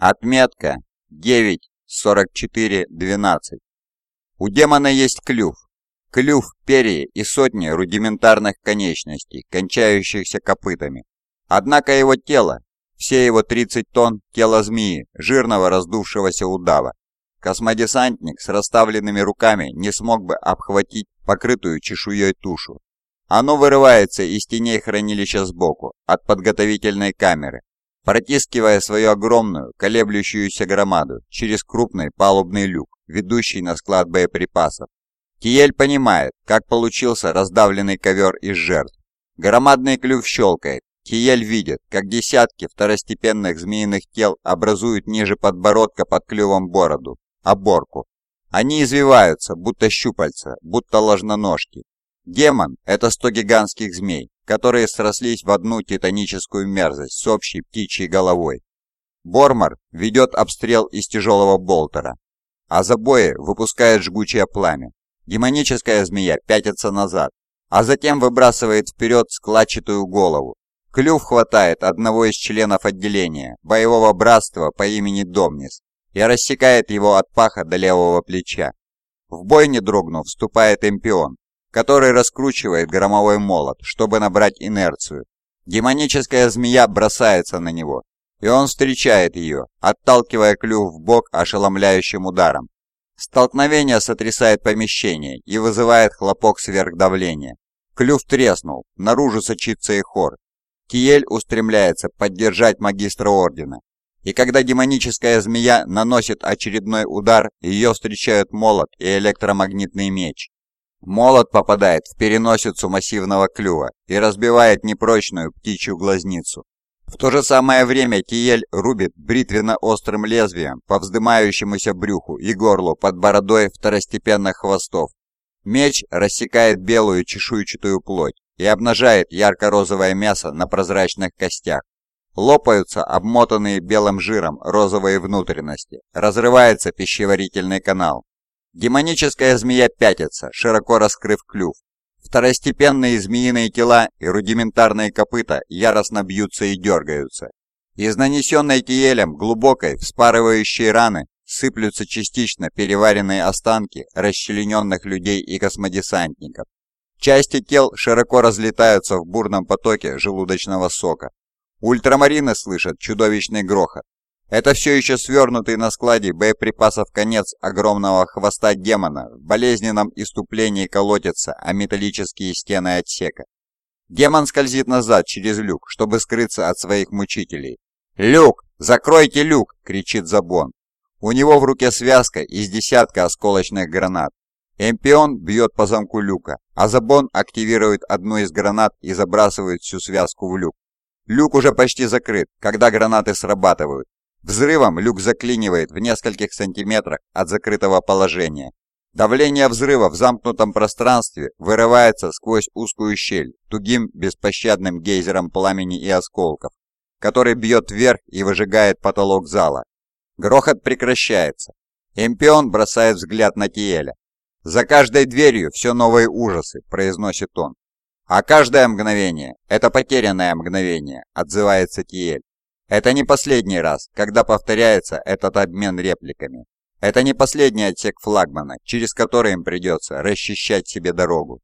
Отметка 9.44.12. У демона есть клюв. Клюв, перья и сотни рудиментарных конечностей, кончающихся копытами. Однако его тело, все его 30 тонн тело змеи, жирного раздувшегося удава, космодесантник с расставленными руками не смог бы обхватить покрытую чешуей тушу. Оно вырывается из теней хранилища сбоку, от подготовительной камеры, протискивая свою огромную, колеблющуюся громаду через крупный палубный люк, ведущий на склад боеприпасов. Киель понимает, как получился раздавленный ковер из жертв. Громадный клюв щелкает. Киель видит, как десятки второстепенных змеиных тел образуют ниже подбородка под клювом бороду, оборку. Они извиваются, будто щупальца, будто ложноножки. Демон – это сто гигантских змей, которые срослись в одну титаническую мерзость с общей птичьей головой. Бормар ведет обстрел из тяжелого болтера, а забои выпускает жгучее пламя. Демоническая змея пятится назад, а затем выбрасывает вперед складчатую голову. Клюв хватает одного из членов отделения, боевого братства по имени Домнис, и рассекает его от паха до левого плеча. В бой не дрогнув вступает Эмпион, который раскручивает громовой молот, чтобы набрать инерцию. Демоническая змея бросается на него, и он встречает ее, отталкивая клюв в бок ошеломляющим ударом. Столкновение сотрясает помещение и вызывает хлопок сверхдавления. Клюв треснул, наружу сочится и хор. Киель устремляется поддержать магистра ордена. И когда демоническая змея наносит очередной удар, ее встречают молот и электромагнитный меч. Молот попадает в переносицу массивного клюва и разбивает непрочную птичью глазницу. В то же самое время Киель рубит бритвенно-острым лезвием по вздымающемуся брюху и горлу под бородой второстепенных хвостов. Меч рассекает белую чешуйчатую плоть и обнажает ярко-розовое мясо на прозрачных костях. Лопаются обмотанные белым жиром розовые внутренности, разрывается пищеварительный канал. Демоническая змея пятится, широко раскрыв клюв. Второстепенные змеиные тела и рудиментарные копыта яростно бьются и дергаются. Из нанесенной Тиелем глубокой, вспарывающей раны сыплются частично переваренные останки расчлененных людей и космодесантников. Части тел широко разлетаются в бурном потоке желудочного сока. Ультрамарины слышат чудовищный грохот. Это все еще свернутый на складе боеприпасов конец огромного хвоста демона в болезненном иступлении колотится о металлические стены отсека. Демон скользит назад через люк, чтобы скрыться от своих мучителей. «Люк! Закройте люк!» — кричит Забон. У него в руке связка из десятка осколочных гранат. Эмпион бьет по замку люка, а Забон активирует одну из гранат и забрасывает всю связку в люк. Люк уже почти закрыт, когда гранаты срабатывают. Взрывом люк заклинивает в нескольких сантиметрах от закрытого положения. Давление взрыва в замкнутом пространстве вырывается сквозь узкую щель тугим беспощадным гейзером пламени и осколков, который бьет вверх и выжигает потолок зала. Грохот прекращается. Эмпион бросает взгляд на Тиэля. «За каждой дверью все новые ужасы», — произносит он. «А каждое мгновение — это потерянное мгновение», — отзывается Тиэль. Это не последний раз, когда повторяется этот обмен репликами. Это не последний отсек флагмана, через который им придется расчищать себе дорогу.